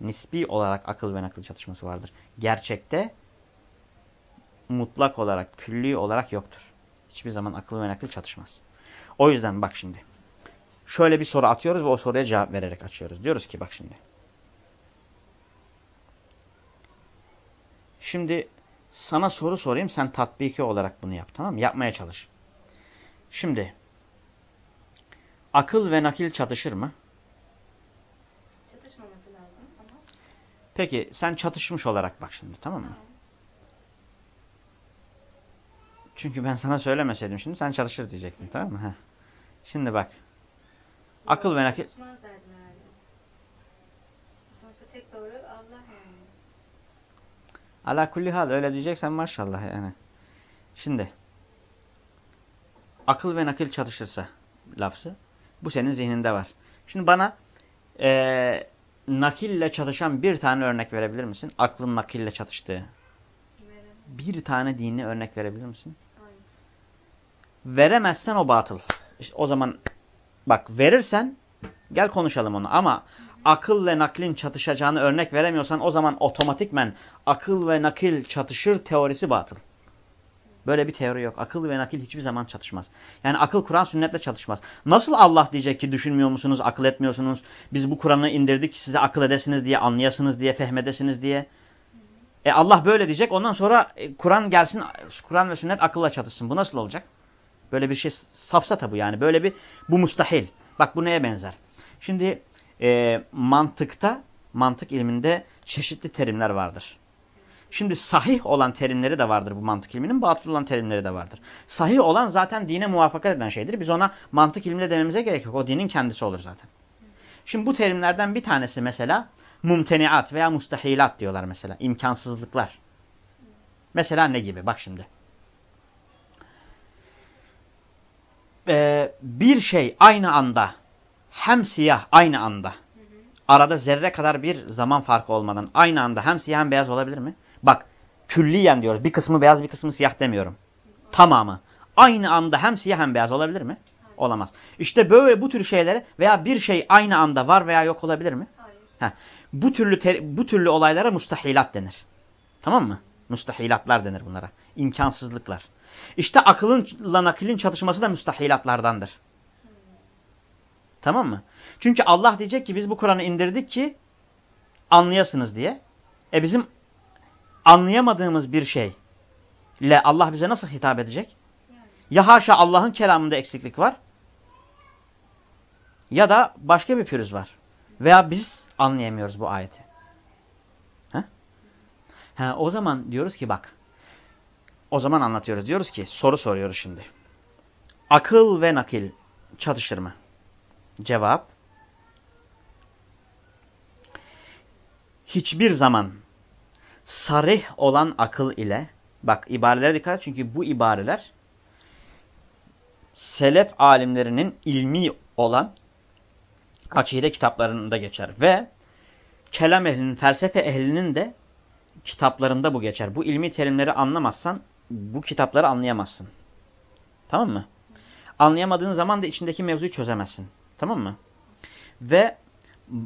Speaker 1: Nispi olarak akıl ve nakil çatışması vardır. Gerçekte mutlak olarak, külli olarak yoktur. Hiçbir zaman akıl ve nakil çatışmaz. O yüzden bak şimdi. Şöyle bir soru atıyoruz ve o soruya cevap vererek açıyoruz. Diyoruz ki bak şimdi. Şimdi sana soru sorayım sen tatbiki olarak bunu yap tamam mı? Yapmaya çalış. Şimdi akıl ve nakil çatışır mı?
Speaker 2: Çatışmaması lazım ama.
Speaker 1: Peki sen çatışmış olarak bak şimdi tamam mı?
Speaker 2: Tamam.
Speaker 1: Çünkü ben sana söylemeseydim şimdi sen çalışır diyecektin tamam mı? Heh. Şimdi bak. Akıl ve nakil.
Speaker 2: Çatışmaz. Sonuçta tek doğru Allah yani.
Speaker 1: Ala kulli hal öyle diyeceksen maşallah yani. Şimdi. Akıl ve nakil çatışırsa lafzı. Bu senin zihninde var. Şimdi bana eee nakille çatışan bir tane örnek verebilir misin? Aklın nakille çatıştığı.
Speaker 2: Verem.
Speaker 1: Bir tane dini örnek verebilir misin?
Speaker 2: Hayır.
Speaker 1: Veremezsen o batıl. İşte o zaman bak verirsen gel konuşalım onu ama akıl ve naklin çatışacağını örnek veremiyorsan o zaman otomatikmen akıl ve nakil çatışır teorisi batıl. Böyle bir teori yok. Akıl ve nakil hiçbir zaman çatışmaz. Yani akıl Kur'an sünnetle çatışmaz. Nasıl Allah diyecek ki düşünmüyor musunuz, akıl etmiyorsunuz? Biz bu Kur'an'ı indirdik ki size akıl edesiniz diye, anlayasınız diye, fehmedesiniz diye. E Allah böyle diyecek. Ondan sonra e, Kur'an gelsin, Kur'an ve sünnet akılla çatışsın. Bu nasıl olacak? Böyle bir şey safsata bu yani. Böyle bir, bu mustahil. Bak bu neye benzer? Şimdi e, mantıkta, mantık ilminde çeşitli terimler vardır. Şimdi sahih olan terimleri de vardır bu mantık ilminin, batıl olan terimleri de vardır. Sahih olan zaten dine muvaffakat eden şeydir. Biz ona mantık ilminde dememize gerek yok. O dinin kendisi olur zaten. Şimdi bu terimlerden bir tanesi mesela mumteniat veya mustahilat diyorlar mesela. İmkansızlıklar. Mesela ne gibi? Bak şimdi. Ee, bir şey aynı anda hem siyah aynı anda arada zerre kadar bir zaman farkı olmadan aynı anda hem siyah hem beyaz olabilir mi? Bak külliyen diyoruz. Bir kısmı beyaz bir kısmı siyah demiyorum. Tamamı. Aynı anda hem siyah hem beyaz olabilir mi? Olamaz. İşte böyle bu tür şeylere veya bir şey aynı anda var veya yok olabilir mi?
Speaker 2: Hayır.
Speaker 1: Heh. Bu türlü ter- bu türlü olaylara mustahilat denir. Tamam mı? Mustahilatlar denir bunlara. İmkansızlıklar. İşte akılınla nakilin çatışması da mustahilatlardandır. Tamam mı? Çünkü Allah diyecek ki biz bu Kur'an'ı indirdik ki anlayasınız diye. E bizim anlayamadığımız bir şeyle Allah bize nasıl hitap edecek? Ya haşa Allah'ın kelamında eksiklik var ya da başka bir pürüz var. Veya biz anlayamıyoruz bu ayeti. He? He, o zaman diyoruz ki bak. O zaman anlatıyoruz. Diyoruz ki soru soruyoruz şimdi. Akıl ve nakil çatışır mı? Cevap. Hiçbir zaman sarih olan akıl ile bak ibarelere dikkat et çünkü bu ibareler selef alimlerinin ilmi olan akide kitaplarında geçer ve kelam ehlinin, felsefe ehlinin de kitaplarında bu geçer. Bu ilmi terimleri anlamazsan bu kitapları anlayamazsın. Tamam mı? Anlayamadığın zaman da içindeki mevzuyu çözemezsin. Tamam mı? Ve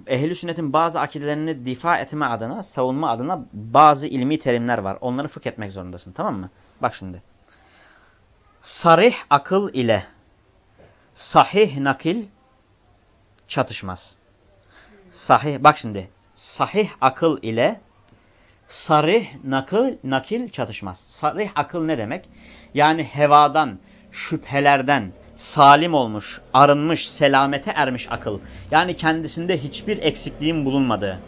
Speaker 1: ehli sünnetin bazı akidelerini difa etme adına, savunma adına bazı ilmi terimler var. Onları fıkh etmek zorundasın. Tamam mı? Bak şimdi. Sarih akıl ile sahih nakil çatışmaz. Sahih bak şimdi. Sahih akıl ile sarih nakil nakil çatışmaz. Sarih akıl ne demek? Yani hevadan, şüphelerden salim olmuş, arınmış, selamete ermiş akıl. Yani kendisinde hiçbir eksikliğin bulunmadığı,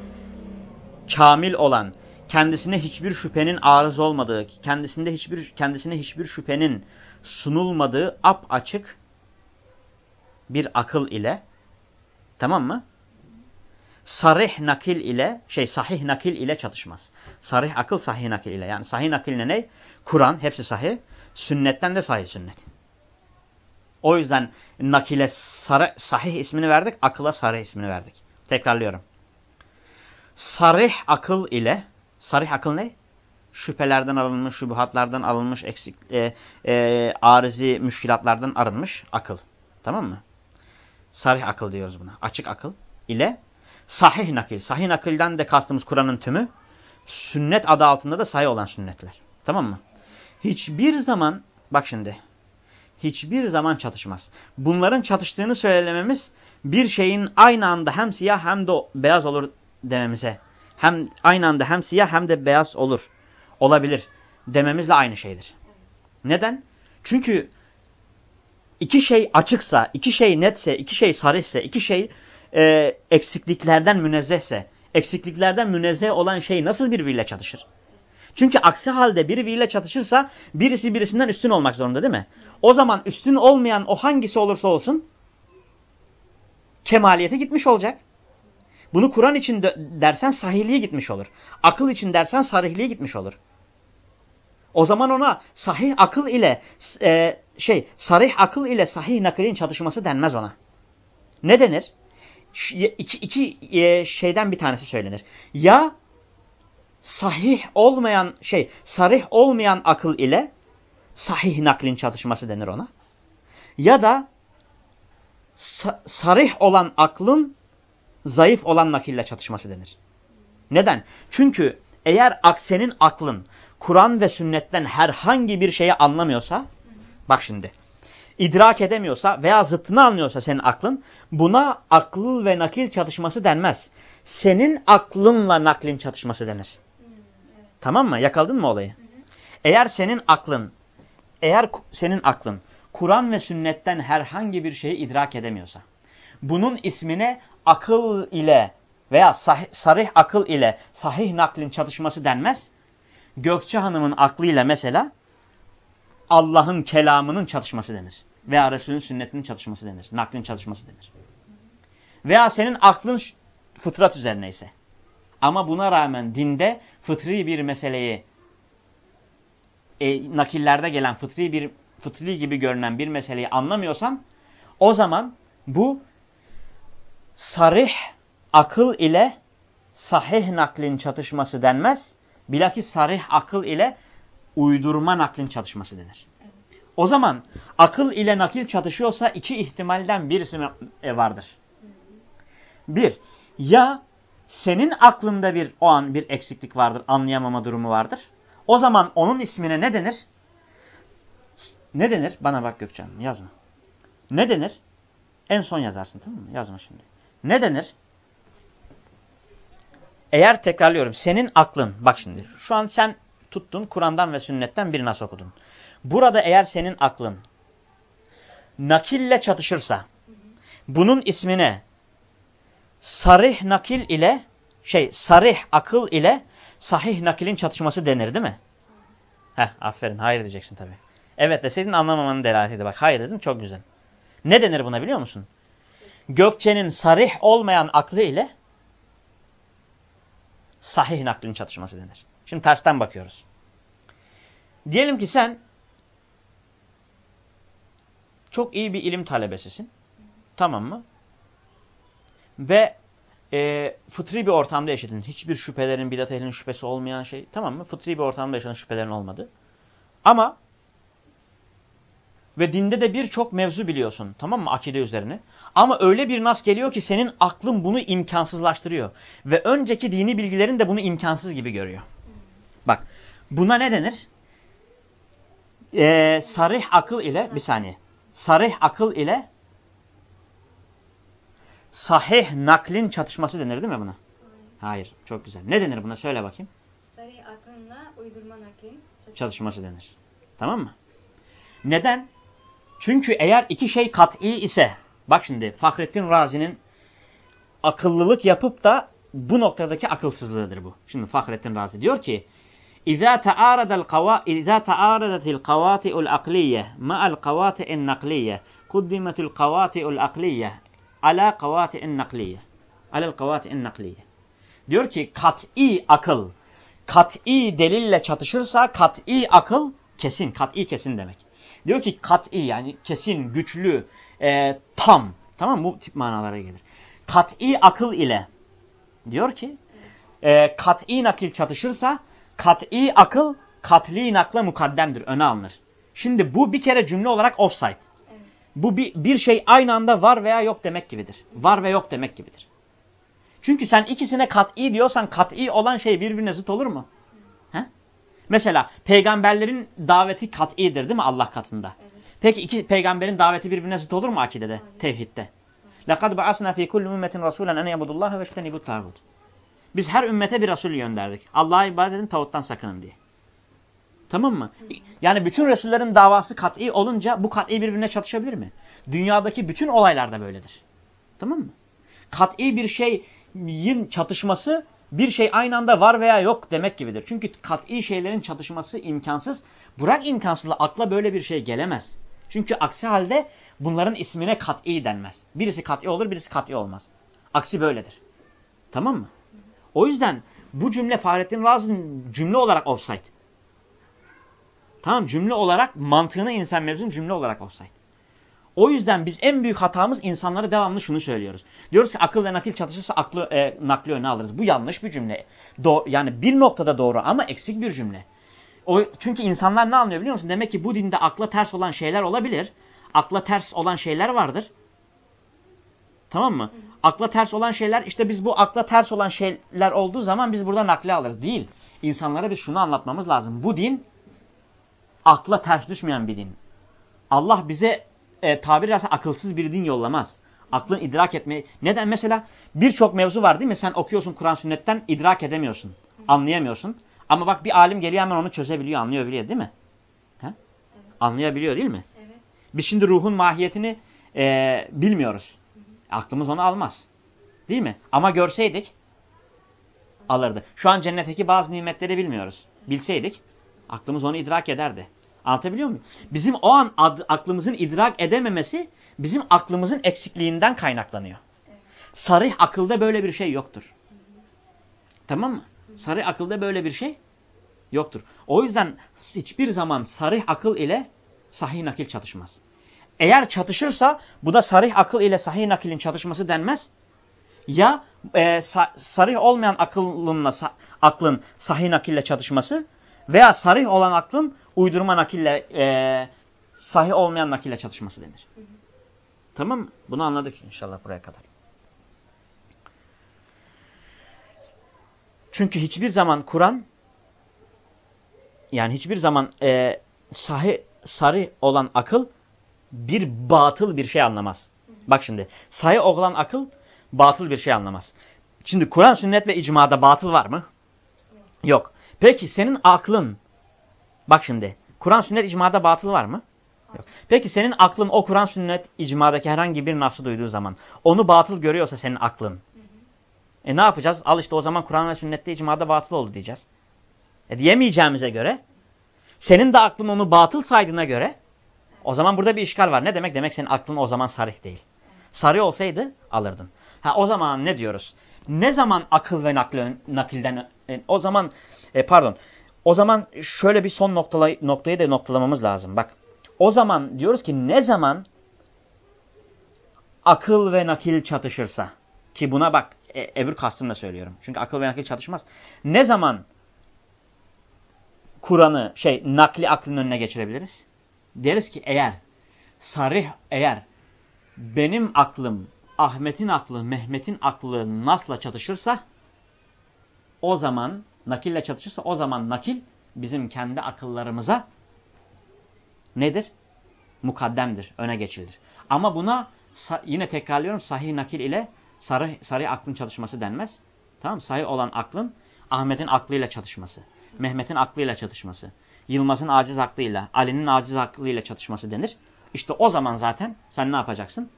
Speaker 1: kamil olan, kendisine hiçbir şüphenin arız olmadığı, kendisinde hiçbir kendisine hiçbir şüphenin sunulmadığı ap açık bir akıl ile tamam mı? Sarih nakil ile şey sahih nakil ile çatışmaz. Sarih akıl sahih nakil ile. Yani sahih nakil ne? Kur'an hepsi sahih. Sünnetten de sahih sünnet. O yüzden nakile sarı, sahih ismini verdik, akıla sarih ismini verdik. Tekrarlıyorum. Sarih akıl ile, sarih akıl ne? Şüphelerden alınmış, şubuhatlardan alınmış, eksik, e, e, arizi müşkilatlardan arınmış akıl. Tamam mı? Sarih akıl diyoruz buna. Açık akıl ile sahih nakil. Sahih nakilden de kastımız Kur'an'ın tümü. Sünnet adı altında da sahih olan sünnetler. Tamam mı? hiçbir zaman bak şimdi hiçbir zaman çatışmaz. Bunların çatıştığını söylememiz bir şeyin aynı anda hem siyah hem de beyaz olur dememize. Hem aynı anda hem siyah hem de beyaz olur. Olabilir dememizle aynı şeydir. Neden? Çünkü iki şey açıksa, iki şey netse, iki şey sarıysa, iki şey e, eksikliklerden münezzehse, eksikliklerden münezzeh olan şey nasıl birbiriyle çatışır? Çünkü aksi halde biri biriyle çatışırsa birisi birisinden üstün olmak zorunda değil mi? O zaman üstün olmayan o hangisi olursa olsun kemaliyete gitmiş olacak. Bunu Kur'an için de, dersen sahihliğe gitmiş olur. Akıl için dersen sarihliğe gitmiş olur. O zaman ona sahih akıl ile e, şey sarih akıl ile sahih naklin çatışması denmez ona. Ne denir? İki, iki e, şeyden bir tanesi söylenir. Ya sahih olmayan şey sarih olmayan akıl ile sahih naklin çatışması denir ona. Ya da sa sarih olan aklın zayıf olan nakille çatışması denir. Neden? Çünkü eğer senin aklın Kur'an ve sünnetten herhangi bir şeyi anlamıyorsa, bak şimdi, idrak edemiyorsa veya zıttını anlıyorsa senin aklın, buna akıl ve nakil çatışması denmez. Senin aklınla naklin çatışması denir. Tamam mı? Yakaladın mı olayı? Eğer senin aklın, eğer senin aklın Kur'an ve sünnetten herhangi bir şeyi idrak edemiyorsa, bunun ismine akıl ile veya sahih, sarih akıl ile sahih naklin çatışması denmez. Gökçe Hanım'ın aklıyla mesela Allah'ın kelamının çatışması denir. Veya Resul'ün sünnetinin çatışması denir. Naklin çatışması denir. Veya senin aklın fıtrat üzerineyse. Ama buna rağmen dinde fıtri bir meseleyi e, nakillerde gelen fıtri bir fıtri gibi görünen bir meseleyi anlamıyorsan o zaman bu sarih akıl ile sahih naklin çatışması denmez. Bilakis sarih akıl ile uydurma naklin çatışması denir. O zaman akıl ile nakil çatışıyorsa iki ihtimalden birisi e, vardır. Bir, ya senin aklında bir o an bir eksiklik vardır, anlayamama durumu vardır. O zaman onun ismine ne denir? Ne denir? Bana bak Gökçen yazma. Ne denir? En son yazarsın tamam mı? Yazma şimdi. Ne denir? Eğer tekrarlıyorum senin aklın bak şimdi şu an sen tuttun Kur'an'dan ve sünnetten bir nas okudun. Burada eğer senin aklın nakille çatışırsa bunun ismine sarih nakil ile şey sarih akıl ile sahih nakilin çatışması denir değil mi? Heh aferin hayır diyeceksin tabii. Evet deseydin anlamamanın delaletiydi bak hayır dedin çok güzel. Ne denir buna biliyor musun? Gökçe'nin sarih olmayan aklı ile sahih naklin çatışması denir. Şimdi tersten bakıyoruz. Diyelim ki sen çok iyi bir ilim talebesisin. Tamam mı? Ve e, fıtri bir ortamda yaşadın. Hiçbir şüphelerin, bidat ehlinin şüphesi olmayan şey. Tamam mı? Fıtri bir ortamda yaşadın şüphelerin olmadı. Ama ve dinde de birçok mevzu biliyorsun. Tamam mı? Akide üzerine. Ama öyle bir nas geliyor ki senin aklın bunu imkansızlaştırıyor. Ve önceki dini bilgilerin de bunu imkansız gibi görüyor. Bak buna ne denir? Ee, sarih akıl ile bir saniye. Sarih akıl ile sahih naklin çatışması denir değil mi buna? Hayır. Çok güzel. Ne denir buna? Söyle bakayım.
Speaker 2: Sarih aklınla uydurma naklin
Speaker 1: çatışması denir. Tamam mı? Neden? Çünkü eğer iki şey kat'i ise, bak şimdi Fahrettin Razi'nin akıllılık yapıp da bu noktadaki akılsızlığıdır bu. Şimdi Fahrettin Razi diyor ki, İza ta'aradat el-kavati'ul akliye ma'al kavati'in nakliye kuddimetul kavati'ul akliye ala kavati'in nakliye alel kavati'in nakliye diyor ki kat'i akıl kat'i delille çatışırsa kat'i akıl kesin kat'i kesin demek Diyor ki kat'i yani kesin, güçlü, e, tam. Tamam Bu tip manalara gelir. Kat'i akıl ile diyor ki e, kat'i nakil çatışırsa kat'i akıl katli nakla mukaddemdir, öne alınır. Şimdi bu bir kere cümle olarak offside. Bu bir, bir şey aynı anda var veya yok demek gibidir. Var ve yok demek gibidir. Çünkü sen ikisine kat'i diyorsan kat'i olan şey birbirine zıt olur mu? He? Mesela peygamberlerin daveti kat'idir değil mi Allah katında?
Speaker 2: Evet.
Speaker 1: Peki iki peygamberin daveti birbirine zıt olur mu akidede,
Speaker 2: Hayır.
Speaker 1: tevhidde? لَقَدْ بَعَثْنَا ف۪ي كُلِّ اُمَّةٍ رَسُولًا اَنْ يَبُدُ اللّٰهَ وَاجْتَنِبُ الطَّاغُوتِ Biz her ümmete bir Resul gönderdik. Allah'a ibadet edin, tağuttan sakının diye. Tamam mı? Yani bütün Resullerin davası kat'i olunca bu kat'i birbirine çatışabilir mi? Dünyadaki bütün olaylarda böyledir. Tamam mı? Kat'i bir şeyin çatışması bir şey aynı anda var veya yok demek gibidir. Çünkü kat'i şeylerin çatışması imkansız. Bırak imkansızla akla böyle bir şey gelemez. Çünkü aksi halde bunların ismine kat'i denmez. Birisi kat'i olur, birisi kat'i olmaz. Aksi böyledir. Tamam mı? O yüzden bu cümle Fahrettin Razi'nin cümle olarak offside. Tamam cümle olarak mantığına insan mevzun cümle olarak offside. O yüzden biz en büyük hatamız insanlara devamlı şunu söylüyoruz. Diyoruz ki akıl ve nakil çatışırsa aklı e, nakli öne alırız. Bu yanlış bir cümle. Do yani bir noktada doğru ama eksik bir cümle. O, çünkü insanlar ne anlıyor biliyor musun? Demek ki bu dinde akla ters olan şeyler olabilir. Akla ters olan şeyler vardır. Tamam mı? Akla ters olan şeyler işte biz bu akla ters olan şeyler olduğu zaman biz burada nakli alırız. Değil. İnsanlara biz şunu anlatmamız lazım. Bu din akla ters düşmeyen bir din. Allah bize e, tabiri caizse akılsız bir din yollamaz. Aklın idrak etmeyi. Neden? Mesela birçok mevzu var değil mi? Sen okuyorsun Kur'an sünnetten idrak edemiyorsun. Anlayamıyorsun. Ama bak bir alim geliyor hemen onu çözebiliyor, anlayabiliyor değil mi? He? Anlayabiliyor değil mi?
Speaker 2: Evet.
Speaker 1: Biz şimdi ruhun mahiyetini e, bilmiyoruz. Aklımız onu almaz. Değil mi? Ama görseydik alırdı. Şu an cennetteki bazı nimetleri bilmiyoruz. Bilseydik aklımız onu idrak ederdi. Anlatabiliyor muyum? Bizim o an aklımızın idrak edememesi bizim aklımızın eksikliğinden kaynaklanıyor. Sarih akılda böyle bir şey yoktur. Tamam mı? Sarih akılda böyle bir şey yoktur. O yüzden hiçbir zaman sarih akıl ile sahih nakil çatışmaz. Eğer çatışırsa bu da sarih akıl ile sahih nakilin çatışması denmez. Ya e, sa sarih olmayan akıllınla sa aklın sahih nakille çatışması veya sarih olan aklın uydurma nakille e, sahih olmayan nakille çatışması denir. Tamam mı? Bunu anladık inşallah buraya kadar. Çünkü hiçbir zaman Kur'an yani hiçbir zaman e, sahih, sarih olan akıl bir batıl bir şey anlamaz. Bak şimdi sahih olan akıl batıl bir şey anlamaz. Şimdi Kur'an, sünnet ve icmada batıl var mı? Yok. Peki senin aklın bak şimdi Kur'an, sünnet, icmada batıl var mı? Yok. Peki senin aklın o Kur'an, sünnet, icmadaki herhangi bir nasıl duyduğu zaman onu batıl görüyorsa senin aklın. E ne yapacağız? Al işte o zaman Kur'an ve sünnette icmada batıl oldu diyeceğiz. E diyemeyeceğimize göre senin de aklın onu batıl saydığına göre o zaman burada bir işgal var. Ne demek? Demek senin aklın o zaman sarih değil. Sarih olsaydı alırdın. Ha o zaman ne diyoruz? Ne zaman akıl ve nakli, nakilden e, o zaman e, pardon. O zaman şöyle bir son noktala, noktayı da noktalamamız lazım. Bak. O zaman diyoruz ki ne zaman akıl ve nakil çatışırsa ki buna bak e, Ebru kastımla söylüyorum. Çünkü akıl ve nakil çatışmaz. Ne zaman Kur'an'ı şey nakli aklın önüne geçirebiliriz? Deriz ki eğer sarih eğer benim aklım Ahmet'in aklı, Mehmet'in aklı nasla çatışırsa o zaman nakille çatışırsa o zaman nakil bizim kendi akıllarımıza nedir? Mukaddemdir, öne geçilir. Ama buna yine tekrarlıyorum sahih nakil ile sarı, sarı aklın çalışması denmez. Tamam Sahih olan aklın Ahmet'in aklıyla çatışması. Mehmet'in aklıyla çatışması. Yılmaz'ın aciz aklıyla, Ali'nin aciz aklıyla çatışması denir. İşte o zaman zaten sen ne yapacaksın?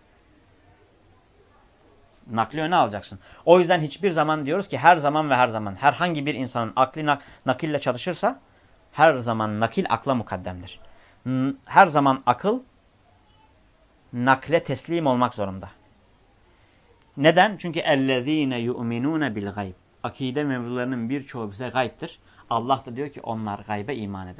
Speaker 1: Nakli öne alacaksın. O yüzden hiçbir zaman diyoruz ki her zaman ve her zaman herhangi bir insanın akli nak nakille çalışırsa her zaman nakil akla mukaddemdir. Her zaman akıl nakle teslim olmak zorunda. Neden? Çünkü ellezine yu'minune bil gayb. Akide mevzularının birçoğu bize gayiptir. Allah da diyor ki onlar gaybe iman eder.